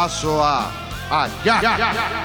bidazoa Aia!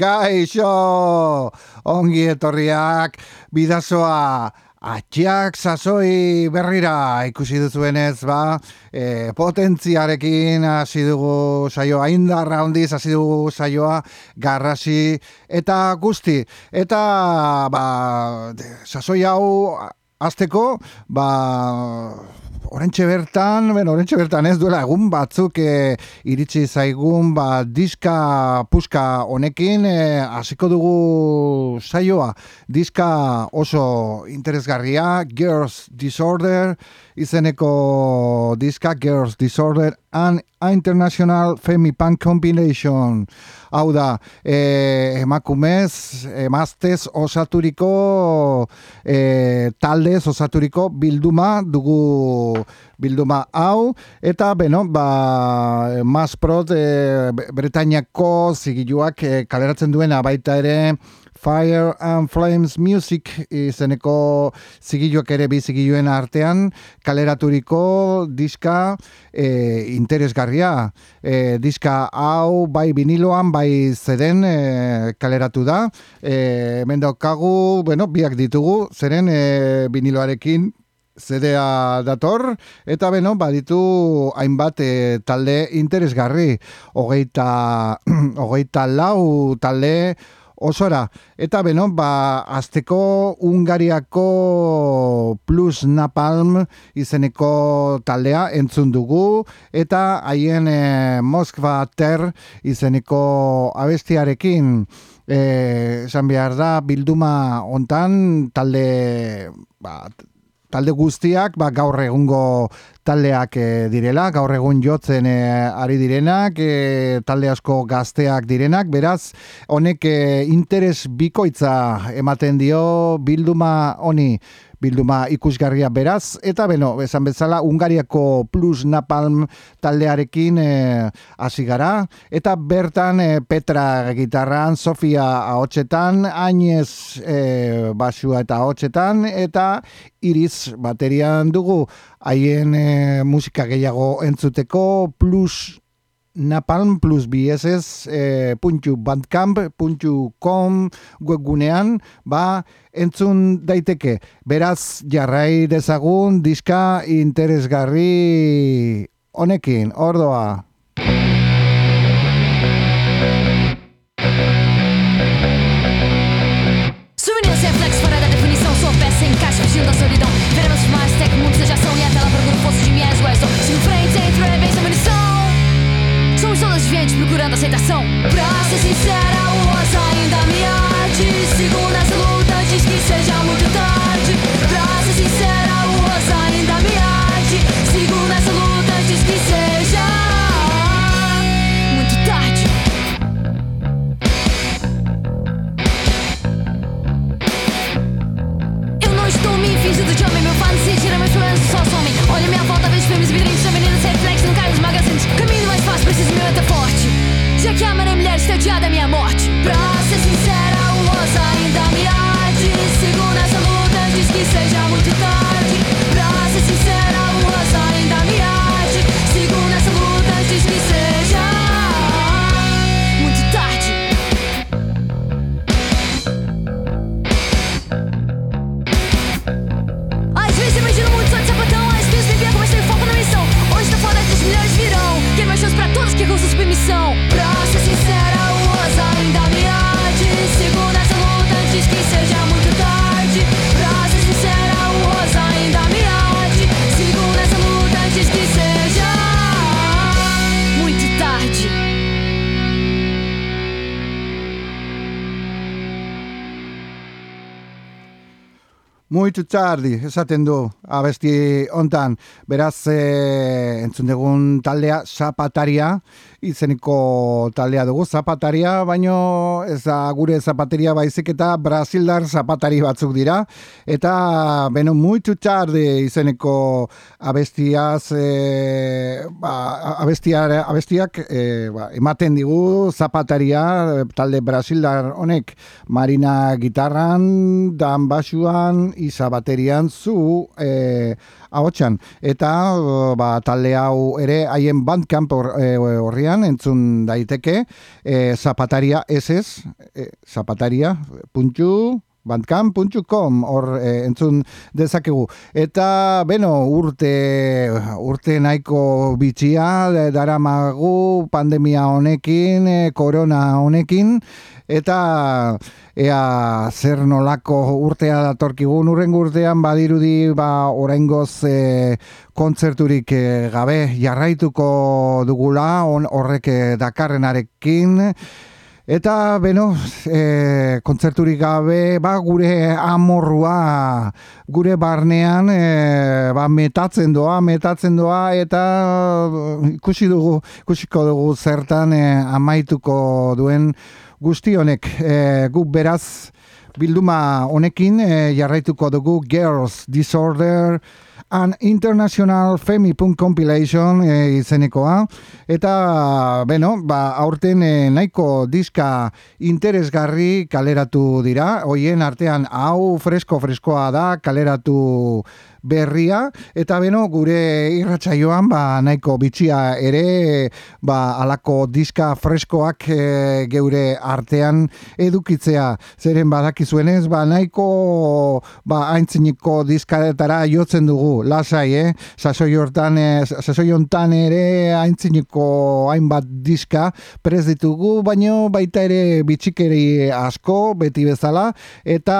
Kaixo, ongi etorriak, bidazoa, atxiak sasoi berrira ikusi duzuenez, ba, e, potentziarekin hasi dugu saioa, indarra hondiz hasi dugu saioa, garrasi eta guzti. Eta, ba, sasoi hau, azteko, ba, Orentxe bertan, ben, orentxe bertan ez duela egun batzuk e, iritsi zaigun ba, diska puska honekin e, hasiko dugu saioa. Diska oso interesgarria, Girls Disorder, izeneko diska Girls Disorder and International Femi Punk Combination. Hau da, e, emakumez, emaztez osaturiko, e, taldez osaturiko bilduma dugu bilduma hau, eta beno, ba, Masprot e, Bretainiako zigiluak e, kaleratzen duena baita ere, Fire and Flames Music izeneko zigiluak ere bi zigiluen artean kaleraturiko diska e, interesgarria. E, diska hau bai viniloan, bai zeden e, kaleratu da. E, Mendaukagu, bueno, biak ditugu, zeren e, viniloarekin zedea dator, eta beno, baditu hainbat e, talde interesgarri. Hogeita, hogeita lau talde osora. Eta beno, ba, azteko Ungariako plus Napalm izeneko taldea entzun dugu eta haien e, Moskva Ter izeneko abestiarekin eh, esan behar da bilduma hontan talde ba, talde guztiak ba, gaur egungo taldeak e, direla, gaur egun jotzen e, ari direnak, e, talde asko gazteak direnak, beraz, honek e, interes bikoitza ematen dio bilduma honi bilduma ikusgarria. Beraz, eta beno, esan bezala, Ungariako plus napalm taldearekin hasi gara, eta bertan Petra gitarran, Sofia ahotsetan, Ainez e, basua eta ahotsetan, eta Iris baterian dugu, haien e, musika gehiago entzuteko plus Napalm plus BSS e, puntu bandcamp puntu com webgunean ba entzun daiteke. Beraz jarrai dezagun diska interesgarri honekin. Ordoa. Souvenir sem flex fora da definição Sou peça em caixa fugindo da aceitação Pra ser sincera, o rosa ainda me arde. Sigo nas lutas, diz que seja muito tarde. Pra ser sincera, o rosa ainda me arde. Sigo nas lutas, diz que seja muito tarde. Eu não estou me fingindo de homem, Já que a mulher mulher está odiada a minha morte. Pra ser sincera, o rosa ainda me arde. Sigo nessa luta, diz que seja muito tarde. Pra ser sincera, o rosa ainda me arde. Sigo nessa luta, diz que seja muito tarde. Às vezes imagino muito só de sapatão. Às vezes perco, mas tenho foco na missão. Hoje tá foda, as milhões virão Brechas pra todos que gostam submissão. Pra Muito tardi, esaten du, abesti hontan, beraz e, entzun dugun taldea zapataria, izeniko taldea dugu zapataria, baino ez da gure zapateria baizik eta Brasildar zapatari batzuk dira, eta beno muito tardi izeneko abestiaz, e, ba, abestiar, abestiak e, ba, ematen digu zapataria, talde Brasildar honek Marina gitarran, dan basuan, isa baterian zu e, ahotsan. Eta ba, talde hau ere haien bandcamp e, horrian entzun daiteke e, zapataria esez, e, zapataria puntu bandcamp.com hor e, entzun dezakegu. Eta, beno, urte, urte nahiko bitxia daramagu pandemia honekin, e, korona honekin, eta ea zer nolako urtea datorkigun urrengo urtean badirudi ba oraingoz e, kontzerturik e, gabe jarraituko dugula on, horrek e, dakarrenarekin. Eta, beno, e, kontzerturik gabe, ba, gure amorrua, gure barnean, e, ba, metatzen doa, metatzen doa, eta ikusi dugu, ikusiko dugu zertan e, amaituko duen guzti honek. E, guk beraz, bilduma honekin e, jarraituko dugu Girls Disorder, An International Femi Compilation e, izenekoa eta beno, ba, aurten e, nahiko diska interesgarri kaleratu dira, hoien artean hau fresko-freskoa da kaleratu berria. Eta beno gure irratsaioan ba nahiko bitxia ere ba alako diska freskoak e, geure artean edukitzea. Zeren badakizuenez ba nahiko ba aintziniko diskadetara jotzen dugu. Lasai eh? Sasoi hortan e, sasoi hontan ere aintziniko hainbat diska prez ditugu baino baita ere bitxikeri asko beti bezala. Eta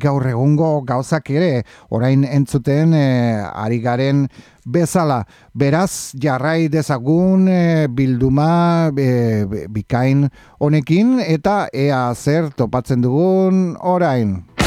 gaur egungo gauzak ere orain entzuten ari garen bezala. Beraz, jarrai dezagun bilduma bikain honekin eta ea zer topatzen dugun orain.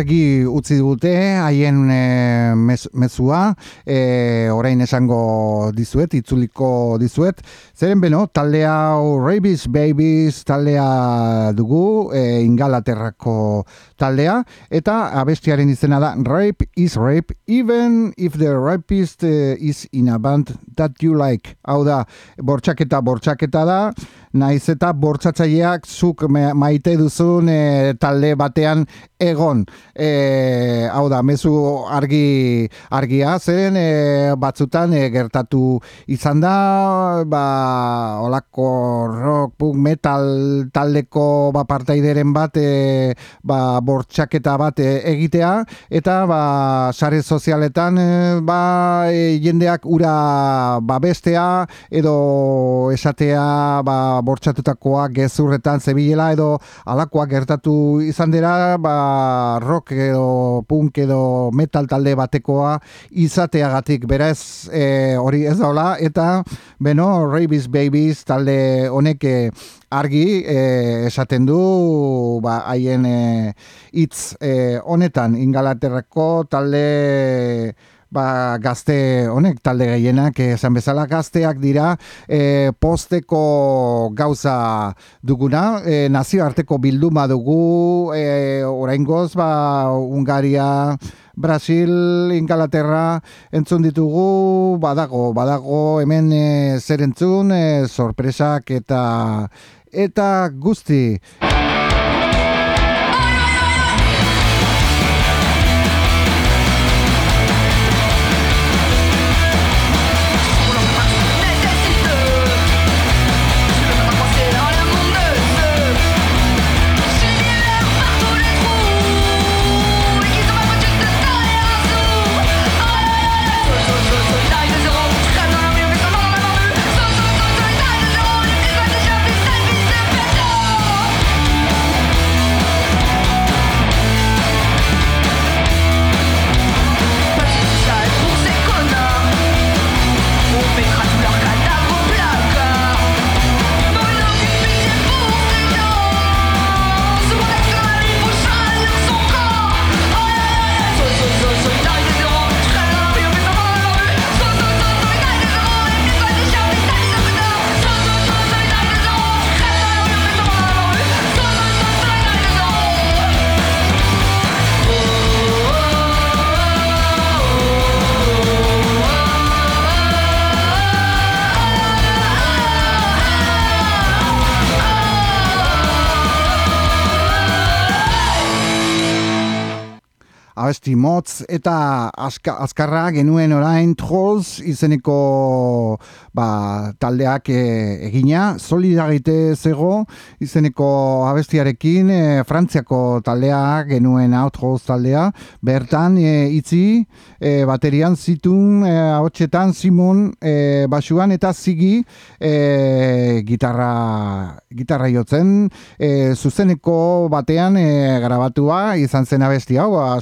Argi utzi dute haien e, mezua. E, orain esango dizuet itzuliko dizuet. Zeren beno taldea Rabies Babies taldea dugu e, ingalaterrako taldea. Eta abestiaren izena da Rape is Rape even if the rapist is in a band that you like. Hau da bortxaketa bortxaketa da naiz eta bortzatzaileak zuk maite duzun e, talde batean egon. E, hau da, mezu argi argia zen e, batzutan e, gertatu izan da, ba, olako rock, punk, metal taldeko ba, partaideren bat e, ba, bortxaketa bat e, egitea, eta ba, sare sozialetan e, ba, jendeak ura babestea edo esatea ba, bortxatutakoa gezurretan zebilela edo alakoak gertatu izan dira ba, rock edo punk edo metal talde batekoa izateagatik. Beraz e, hori ez daula eta beno Rabies Babies talde honek e, argi e, esaten du ba, haien hitz honetan. Ingalaterrako talde ba, gazte honek talde gehienak esan bezala gazteak dira e, posteko gauza duguna e, nazioarteko bilduma dugu e, oraingoz ba Ungaria Brasil, Ingalaterra entzun ditugu, badago, badago hemen e, zer entzun, e, sorpresak eta eta guzti. Motz eta aska, azkarra genuen orain trolls izeneko ba, taldeak e, egina, solidarite zego izeneko abestiarekin e, frantziako taldea genuen hau trolls taldea, bertan e, itzi e, baterian zitun e, haotxetan Simon e, basuan eta zigi e, gitarra, gitarra jotzen. E, zuzeneko batean e, grabatua izan zen abesti hau, ba,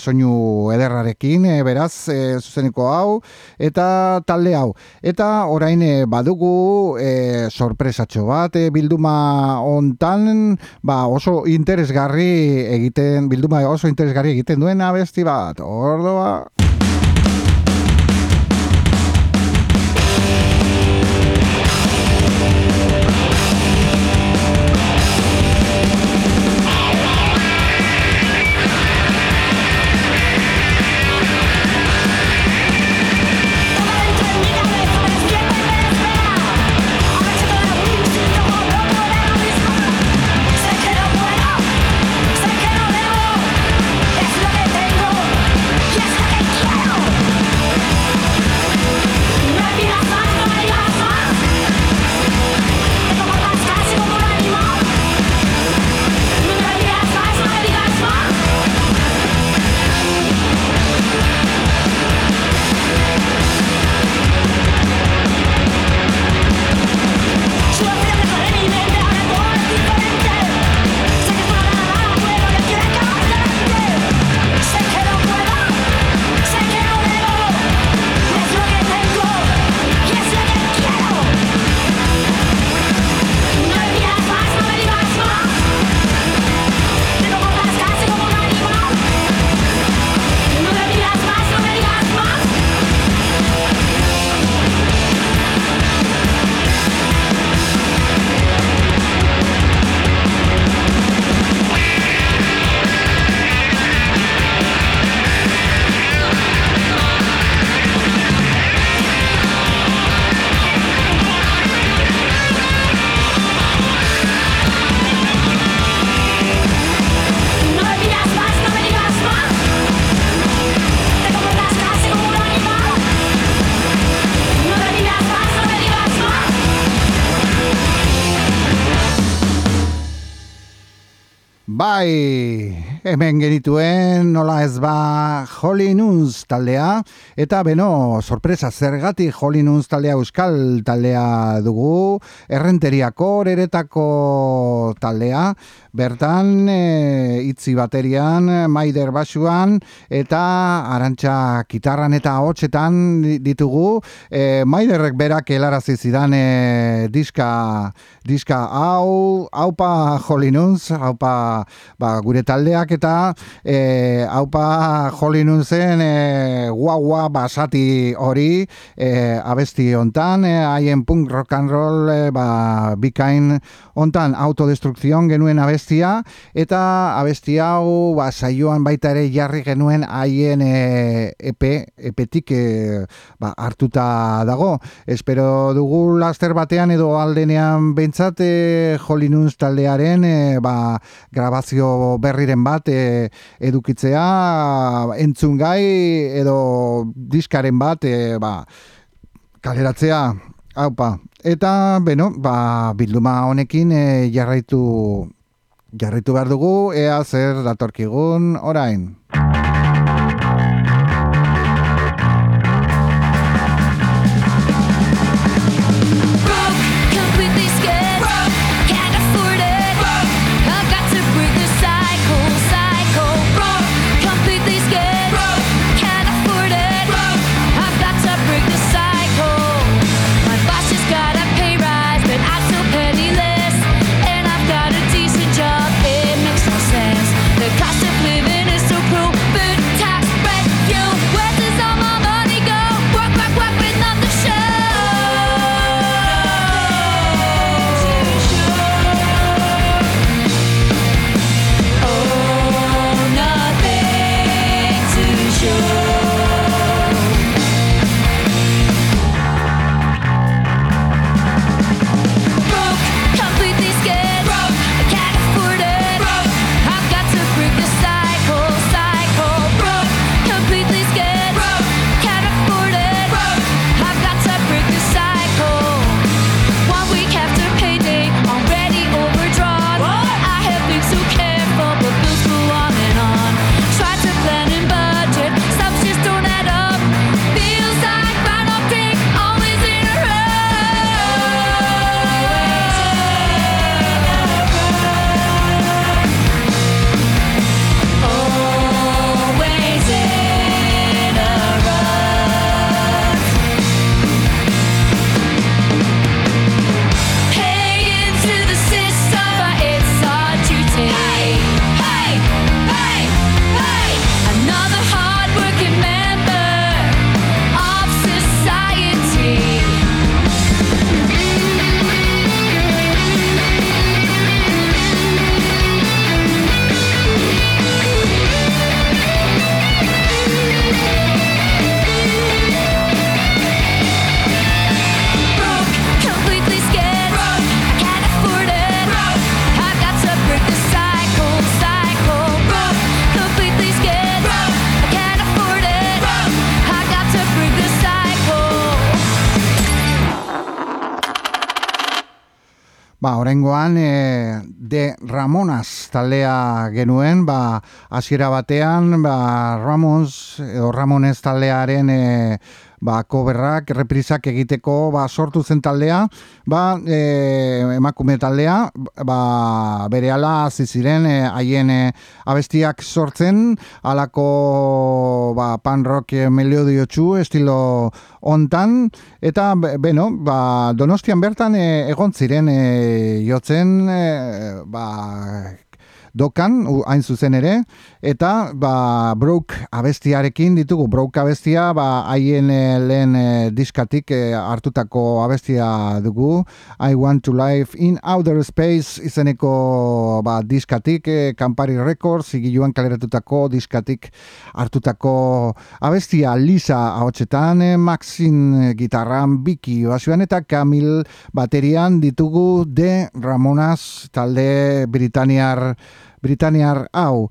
ederrarekin, e, beraz, e, zuzeneko hau, eta talde hau. Eta orain e, badugu e, sorpresatxo bat, e, bilduma ontan, ba, oso interesgarri egiten, bilduma oso interesgarri egiten duen abesti bat, ordoa... Bai, hemen genituen nola ez ba Holy Nuns taldea. Eta beno, sorpresa zergati Holy Nuns taldea euskal taldea dugu. Errenteriako eretako taldea bertan e, itzi baterian maider basuan eta arantxa kitarran eta hotxetan ditugu. E, maiderrek berak helarazi zidan e, diska diska hau haupa Holy Nuns haupa ba, gure taldeak eta e, haupa jolinun zen e, guagua basati hori e, abesti hontan e, haien punk rock and roll e, ba, bikain hontan. Autodestrukzion genuen abestia eta abesti hau ba, saioan baita ere jarri genuen haien e, epe, epetik e, ba, hartuta dago. Espero dugu laster batean edo aldenean behintzat e, jolinun taldearen e, ba, grabazio berriren bat e, edukitzea entzun gai edo diskaren bat e, ba, kaleratzea. Haupa eta beno ba, bilduma honekin e, jarraitu jarraitu behar dugu ea zer datorkigun orain Taldea genuen, ba, hasiera batean, ba, Ramons, edo Ramones taldearen e, ba, koberrak, reprisak egiteko ba, sortu zen taldea, ba, e, emakume taldea, ba, bere ala ziren e, haien e, abestiak sortzen, alako ba, pan rock e, meliodio txu, estilo ontan, eta, beno, ba, donostian bertan e, egon ziren e, jotzen, e, ba, dokan, hain zuzen ere, eta ba, broke abestiarekin ditugu, broke abestia ba, haien e, lehen e, diskatik e, hartutako abestia dugu, I want to live in outer space izeneko ba, diskatik, e, Campari Records, igiluan kaleratutako diskatik hartutako abestia. Lisa haotxetan, e, Maxin gitarran, Biki basioan eta Kamil baterian ditugu de Ramonas talde Britaniar Britaniar hau.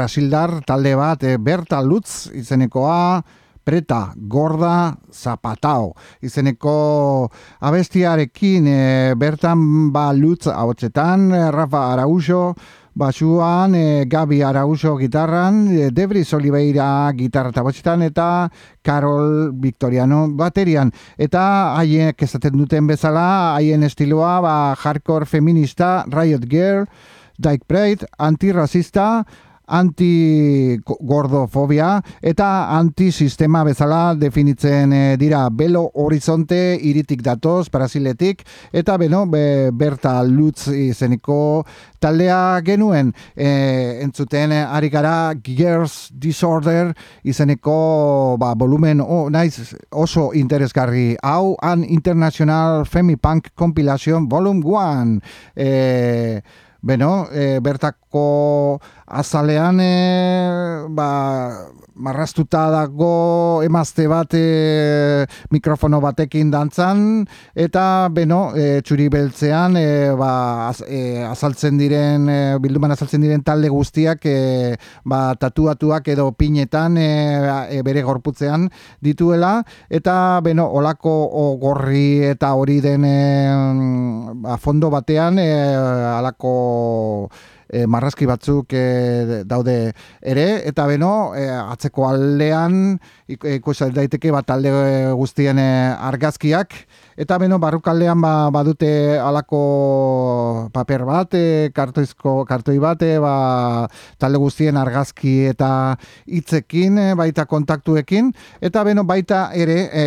Brasildar talde bat e, Berta Lutz izenekoa Preta Gorda Zapatao izeneko abestiarekin e, bertan ba Lutz haotzetan Rafa Araujo Basuan, e, Gabi Araujo gitarran, e, Debris Oliveira gitarra eta eta Carol Victoriano baterian. Eta haiek esaten duten bezala, haien estiloa, ba, hardcore feminista, Riot Girl, Dyke Pride, antirrasista, anti-gordofobia eta anti-sistema bezala definitzen eh, dira. Belo horizonte iritik datoz, Brasiletik, eta beno, be, berta lutz izeniko taldea genuen. E, entzuten ari gara Gears Disorder izeneko ba, volumen o, naiz oso interesgarri. Hau an International Femipunk Compilation Volume 1 e, Beno, e, bertako azalean e, ba, marrastuta dago emazte bat e, mikrofono batekin dantzan. Eta beno, e, txuri beltzean e, ba, e, azaltzen diren e, bilduman azaltzen diren talde guztiak e, ba, tatuatuak edo pinetan e, e, bere gorputzean dituela. Eta beno, olako o, gorri eta hori den e, ba, fondo batean e, alako e, marrazki batzuk e, daude ere. Eta beno e, atzeko aldean ikus daiteke bat talde guztien argazkiak. Eta beno barrukaldean ba, badute alako paper bat e, kartoizko kartoi bat ba, talde guztien argazki eta hitzekin baita kontaktuekin. Eta beno baita ere e,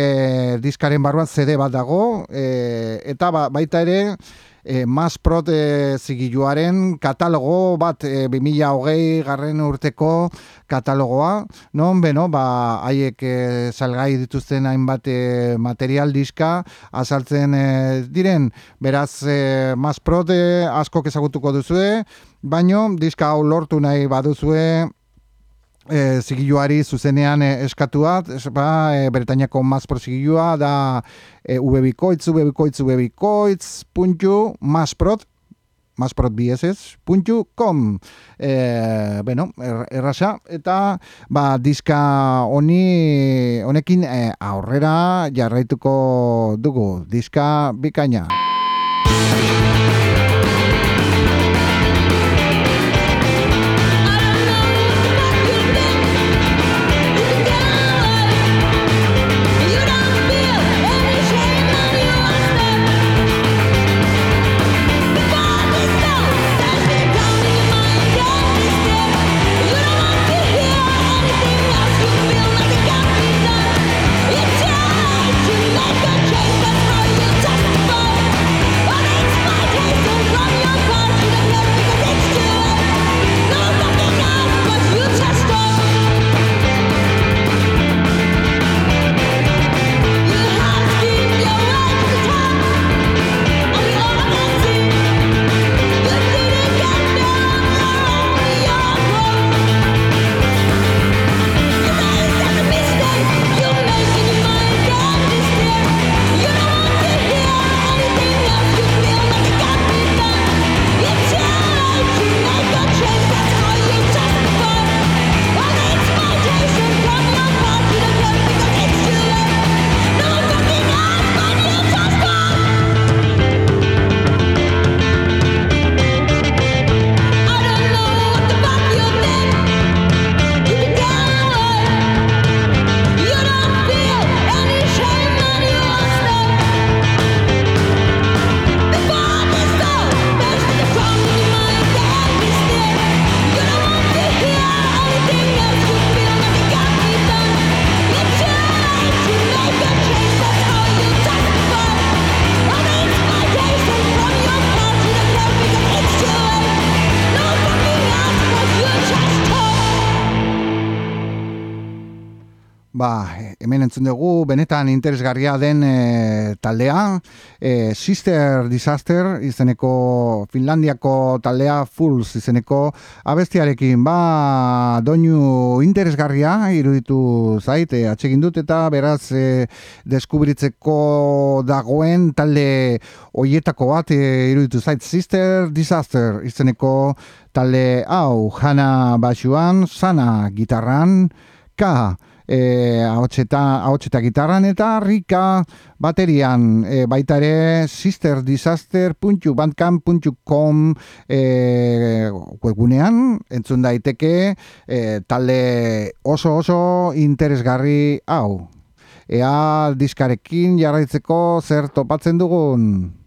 diskaren barruan CD bat dago e, eta ba, baita ere e, Mas Prot e, zigiluaren katalogo bat e, 2008 garren urteko katalogoa, non, beno, ba, haiek e, salgai dituzten hainbat e, material diska azaltzen e, diren, beraz e, Mas Prot e, asko ezagutuko duzue, baino diska hau lortu nahi baduzue, e, zigiluari zuzenean e, eskatuat, es, ba, e, Bretañako mazpro zigilua da e, ubebikoitz, ubebikoitz, ubebikoitz, puntu, puntu, kom. E, bueno, er, errasa, eta ba, diska honi, honekin e, aurrera jarraituko dugu, diska bikaina. Entzun dugu benetan interesgarria den e, taldea. E, Sister Disaster izeneko Finlandiako taldea Fools izeneko abestiarekin. Ba doinu interesgarria iruditu zait e, atsegin dut eta beraz e, deskubritzeko dagoen talde hoietako bat e, iruditu zait. Sister Disaster izeneko talde hau. Hana Basuan, Sana Gitarran, Ka e, ahotseta, gitarran eta rika baterian e, baita ere sisterdisaster.bandcamp.com e, webgunean entzun daiteke e, talde oso oso interesgarri hau. Ea diskarekin jarraitzeko zer topatzen dugun.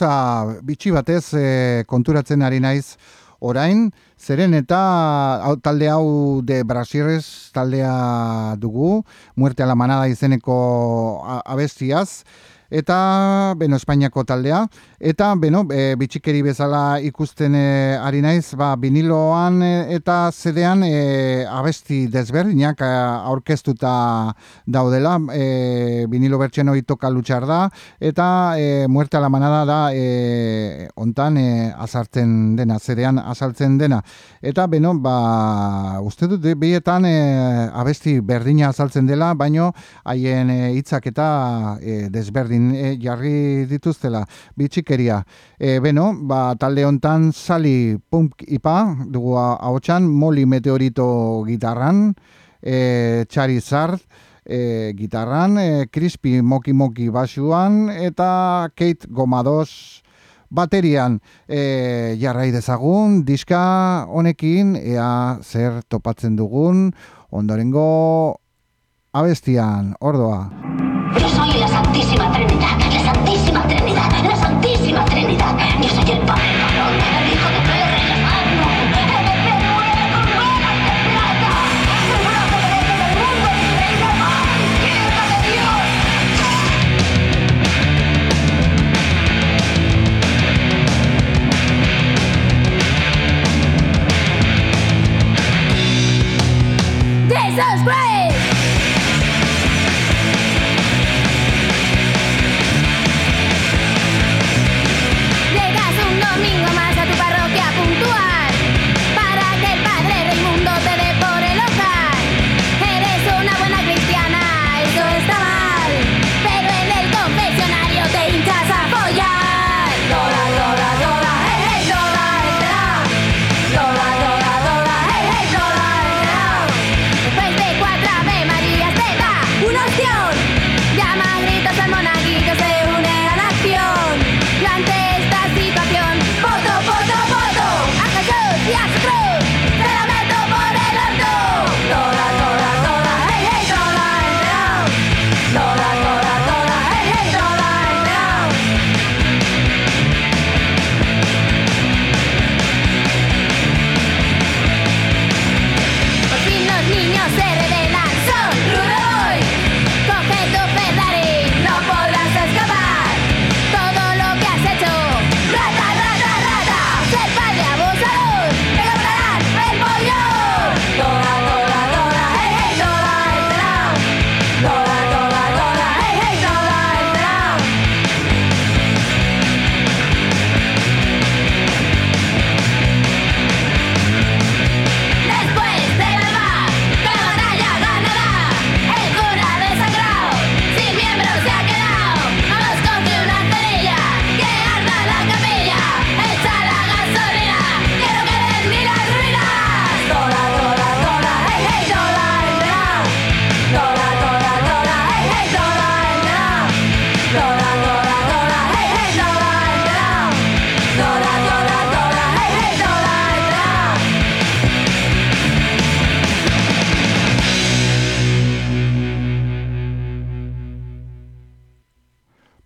Goza, bitxi batez e, konturatzen ari naiz orain, zeren eta hau, talde hau de Brasirrez taldea dugu, muerte a la manada izeneko abestiaz, eta beno Espainiako taldea eta beno e, bitxikeri bezala ikusten e, ari naiz ba viniloan e, eta zedean e, abesti desberdinak e, aurkeztuta daudela. E, vinilo bertsen hori toka lutsar da eta e, muerte a la manada da e, ontan e, azartzen dena zedean azaltzen dena. Eta beno ba uste dut bietan e, abesti berdina azaltzen dela baino haien hitzak eta e, desberdin e, jarri dituztela bitxikeria. E, beno, ba, talde hontan sali punk ipa, dugu haotxan, moli meteorito gitarran, e, txari zart, e, gitarran, e, krispi moki moki basuan, eta Kate Gomados baterian e, jarrai dezagun, diska honekin, ea zer topatzen dugun, ondorengo abestian, ordoa. Yo soy la Santísima Trinidad, la Santísima Trinidad,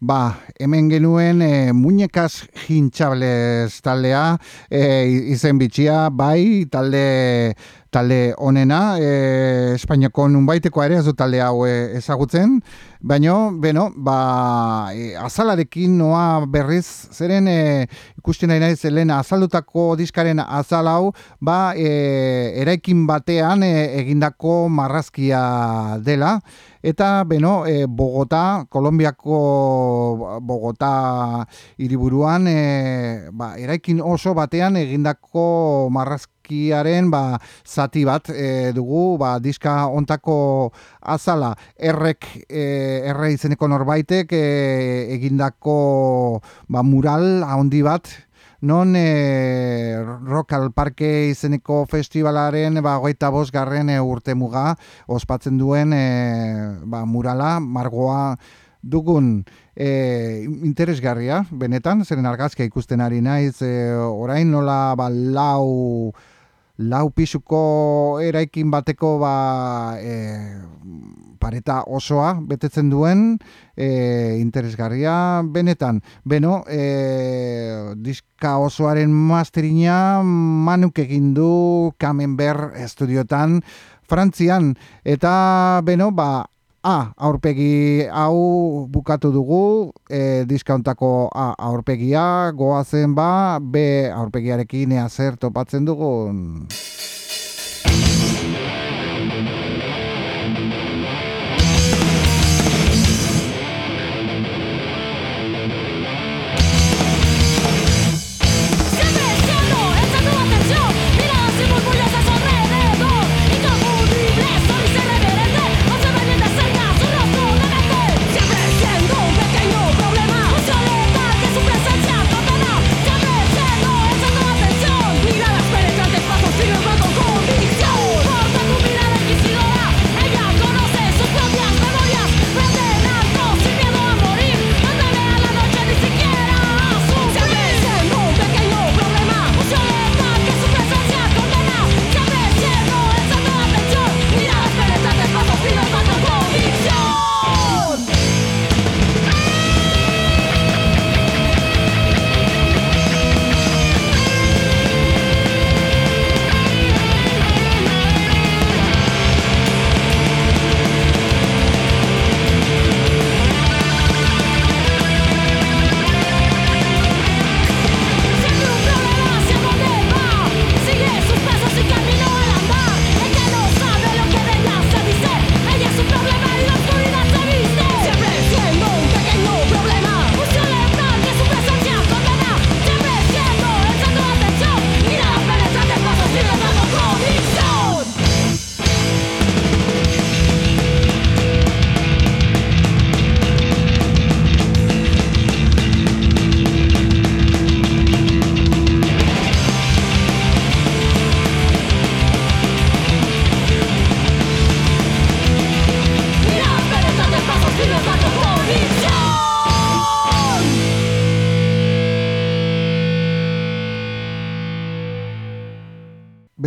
Ba, hemen genuen e, muñekaz jintxables taldea, e, izen bitxia, bai, talde talde onena, e, Espainiako nunbaiteko ere ez du talde hau e, ezagutzen, baino, beno, ba, e, azalarekin noa berriz, zeren e, ikusten nahi naiz, lehen azaldutako diskaren azal hau, ba, e, eraikin batean e, egindako marrazkia dela, eta beno, e, Bogota, Kolombiako Bogota hiriburuan e, ba, eraikin oso batean egindako marrazkiaren ba, zati bat e, dugu ba, diska ontako azala. Errek e, erre izeneko norbaitek e, egindako ba, mural handi bat. Non e, Rock al Parke izeneko festivalaren ba, goita garren e, urte muga ospatzen duen e, ba, murala, margoa dugun. E, interesgarria, benetan, zeren argazkia ikusten ari naiz, e, orain nola ba, lau lau pisuko eraikin bateko ba, e, pareta osoa betetzen duen e, interesgarria benetan. Beno, e, diska osoaren masterina manuk egin du Kamenber estudiotan Frantzian eta beno, ba, A, aurpegi hau bukatu dugu, e, diskauntako A, aurpegia, goazen ba, B, aurpegiarekin ea zer topatzen dugun.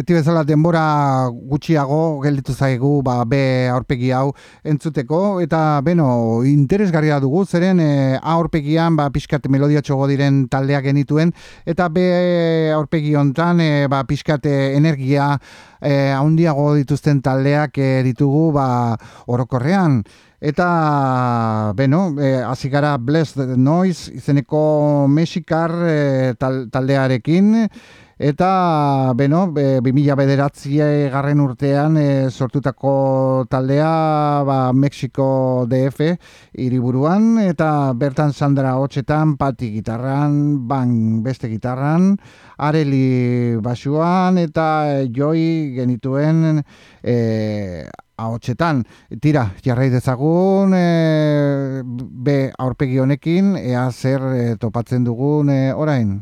Beti bezala denbora gutxiago gelditu zaigu ba, be aurpegi hau entzuteko. Eta beno interesgarria dugu zeren e, aurpegian ba, pixkat melodia txogo diren taldeak genituen. Eta be aurpegi hontan e, ba, pixkat energia e, haundiago dituzten taldeak e, ditugu ba, orokorrean. Eta, beno, e, azigara Blessed Noise izeneko mexikar e, taldearekin, Eta, beno, be, 2000 bederatzi garren urtean e, sortutako taldea ba, Mexiko DF iriburuan, eta bertan Sandra Hotxetan, Pati gitarran, Bang beste gitarran, Areli basuan, eta Joi genituen e, ahotsetan. Tira, jarrai dezagun, e, be aurpegi honekin, ea zer e, topatzen dugun e, orain.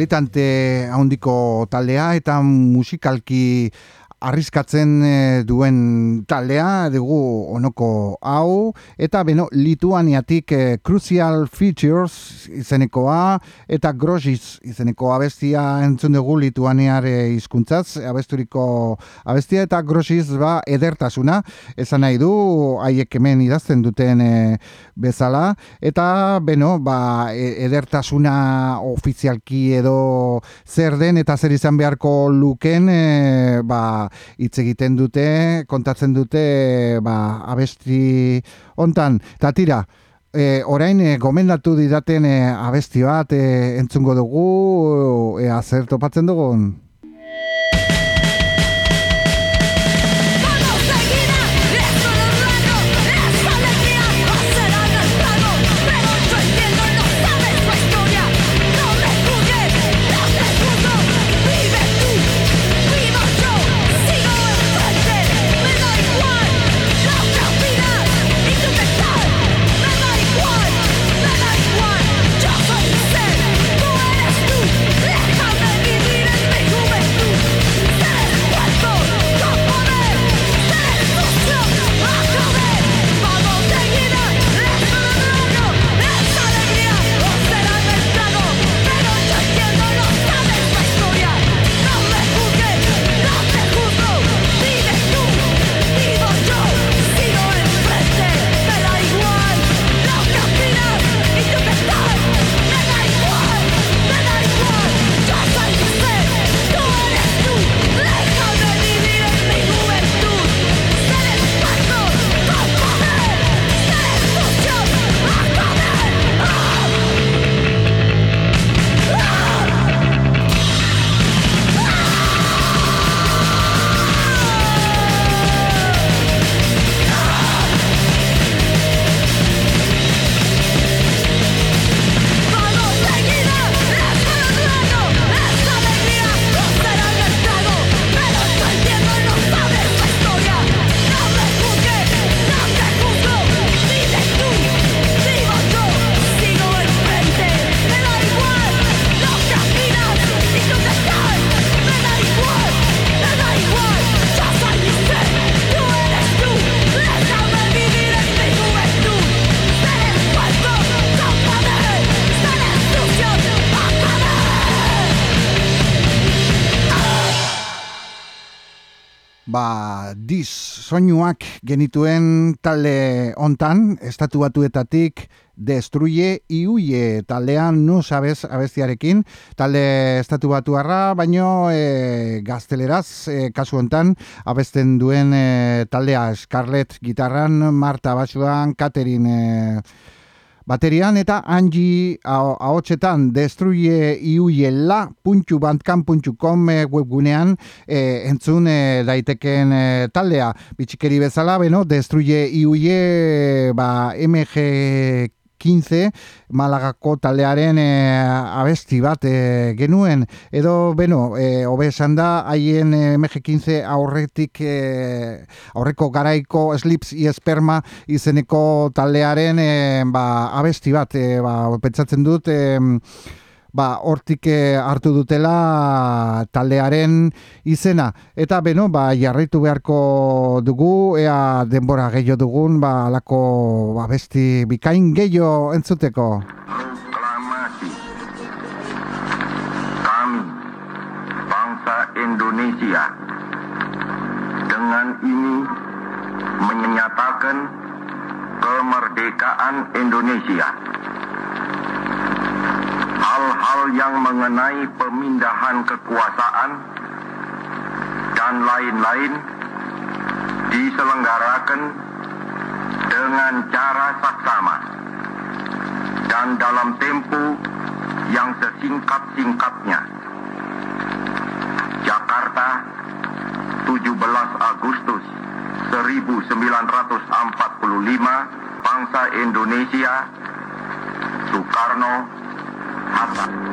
Kalitante handiko taldea eta musikalki arriskatzen eh, duen taldea dugu onoko hau. Eta beno Lituaniatik eh, Crucial Features izenekoa eta Grosis izeneko abestia entzun dugu Lituaniare hizkuntzaz abesturiko abestia eta Grosis ba edertasuna. Esan nahi du haiek hemen idazten duten eh, bezala. Eta beno ba e, edertasuna ofizialki edo zer den eta zer izan beharko luken ba hitz egiten dute, kontatzen dute ba, abesti hontan. Ta tira, e, orain e, gomendatu didaten e, abesti bat e, entzungo dugu, e, zer topatzen dugun? Soinuak genituen talde hontan, estatu batuetatik destruye iuie taldean nu sabes abestiarekin, talde estatu batuarra, baino e, gazteleraz e, kasu hontan abesten duen e, taldea Scarlett gitarran, Marta basuan, Catherine e, baterian eta angi ahotsetan destruye iuiela puntxu bandkan eh, webgunean e, entzun e, daiteken taldea. Bitxikeri bezala beno destruye iuie ba MG 15 Malagako taldearen e, abesti bat e, genuen. Edo beno e, hobe esan da haien e, MG15 aurretik e, aurreko garaiko slips i esperma izeneko taldearen e, ba, abesti bat e, ba, pentsatzen dut e, ba, hortik eh, hartu dutela taldearen izena. Eta beno, ba, jarraitu beharko dugu, ea denbora gehiago dugun, ba, alako ba, besti bikain gehiago entzuteko. Kami, bangsa Indonesia, dengan ini menyatakan kemerdekaan Indonesia hal-hal yang mengenai pemindahan kekuasaan dan lain-lain diselenggarakan dengan cara saksama dan dalam tempo yang sesingkat-singkatnya. Jakarta, 17 Agustus 1945, bangsa Indonesia, Soekarno Apa.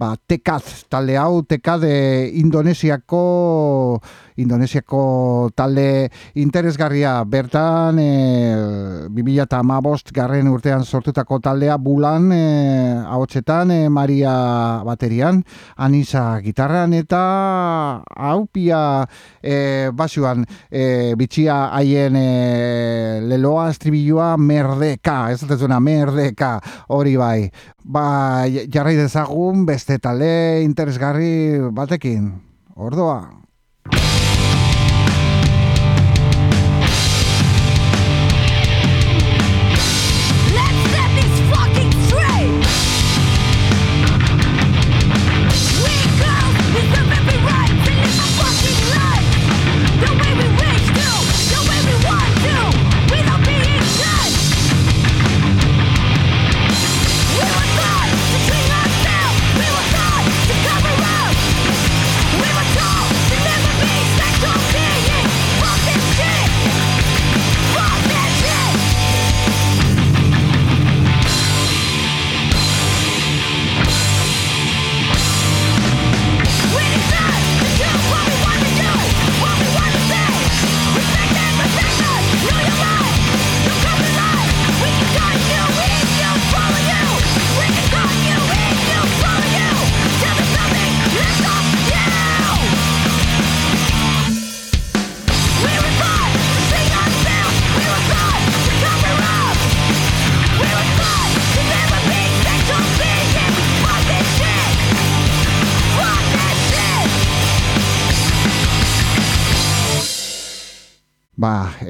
Ba, tekaz talde hau, tekaz e, Indonesiako Indonesiako talde interesgarria. Bertan e, 2008 garren urtean sortutako taldea bulan e, haotxetan e, Maria baterian Anisa gitarran eta haupia e, basuan e, bitxia haien e, leloa estribilua merdeka, ez dut merdeka. Hori bai. Ba, jarrai dezagun beste talde interesgarri batekin. Ordoa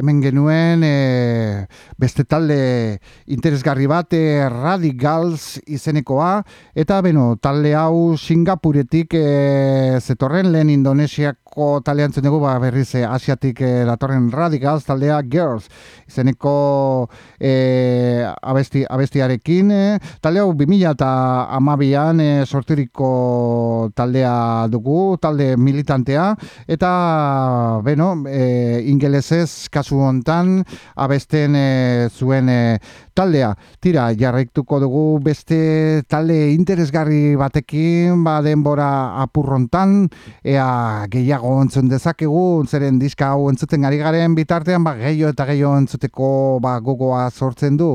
hemen genuen e, beste talde interesgarri bat e, Radicals izenekoa. Eta beno, talde hau Singapuretik e, zetorren lehen Indonesiako taldean dugu ba, berriz e, asiatik e, datorren Radicals taldea Girls izeneko e, abesti, abestiarekin e, talde hau 2000 eta amabian e, sorturiko taldea dugu talde militantea eta beno, e, ingelesez kasu hontan abesten e, zuen e, taldea. Tira, jarraituko dugu beste talde interesgarri batekin, ba denbora apurrontan, ea gehiago entzun dezakegu, zeren diska hau entzuten ari garen bitartean, ba gehiago eta gehiago entzuteko ba gogoa sortzen du.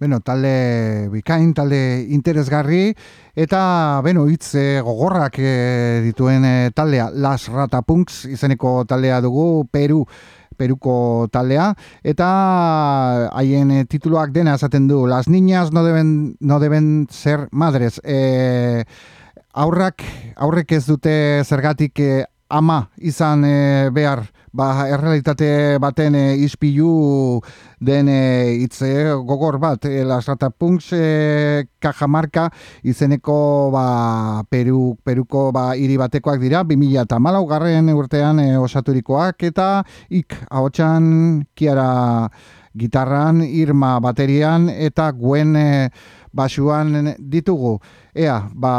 Bueno, talde bikain, talde interesgarri, eta, bueno, hitz e, gogorrak e, dituen e, taldea, Las Ratapunks izeneko taldea dugu, Peru, Peruko taldea, eta haien e, tituloak dena esaten du, Las niñas no deben, no deben ser madres, e, aurrak, aurrek ez dute zergatik eh, ama izan eh, behar, ba, errealitate baten e, ispilu den e, itze gogor bat, e, lasrata punks e, kajamarka izeneko ba, Peru, Peruko ba, hiri batekoak dira, 2000 eta malau garren urtean e, osaturikoak, eta ik haotxan kiara gitarran, irma baterian, eta guen e, basuan ditugu. Ea, ba,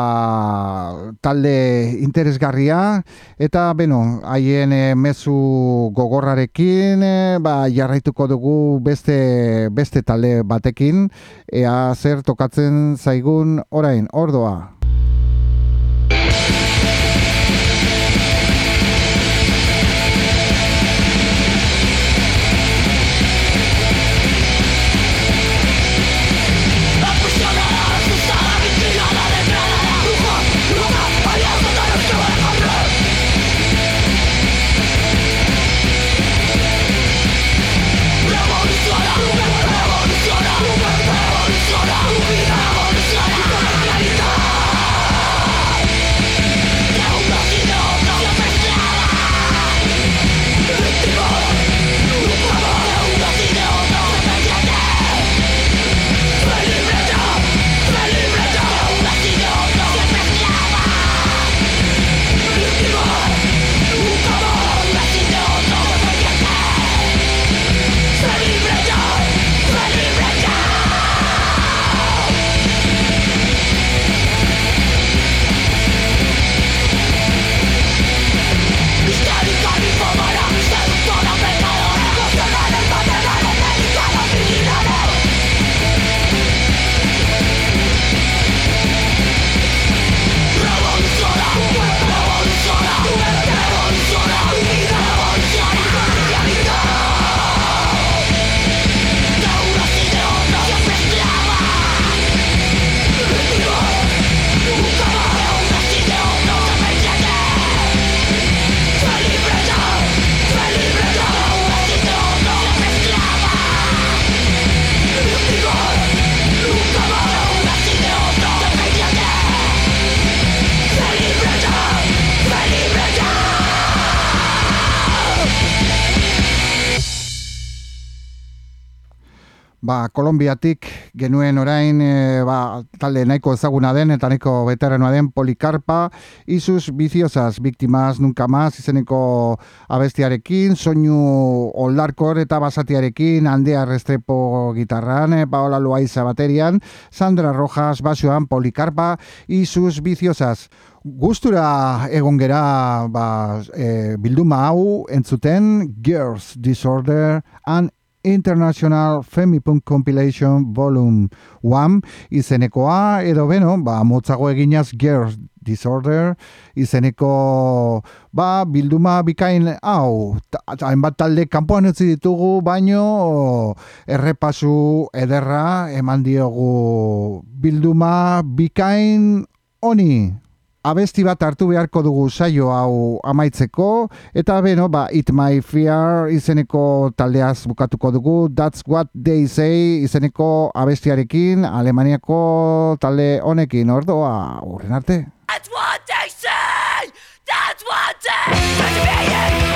talde interesgarria, eta, beno, haien e, mezu gogorrarekin, e, ba, jarraituko dugu beste, beste talde batekin, ea zer tokatzen zaigun orain, ordoa. Ba, Kolombiatik genuen orain e, ba, talde nahiko ezaguna den eta nahiko veteranoa den Polikarpa Isus Biziosas Biktimas Nunca Más izeneko abestiarekin soinu oldarkor eta basatiarekin Andea Restrepo gitarran e, Paola Loaiza baterian Sandra Rojas basoan Polikarpa Isus Biziosas Gustura egon gera ba, e, bilduma hau entzuten Girls Disorder and International Femipunk Compilation Volume 1 izenekoa edo beno, ba, motzago eginaz Girls Disorder izeneko ba, bilduma bikain hau hainbat talde kanpoan utzi ditugu baino errepasu ederra eman diogu bilduma bikain honi abesti bat hartu beharko dugu saio hau amaitzeko. Eta beno ba It My Fear izeneko taldeaz bukatuko dugu. That's What They Say izeneko abestiarekin Alemaniako talde honekin. Ordoa urren arte. That's what they say! That's what they say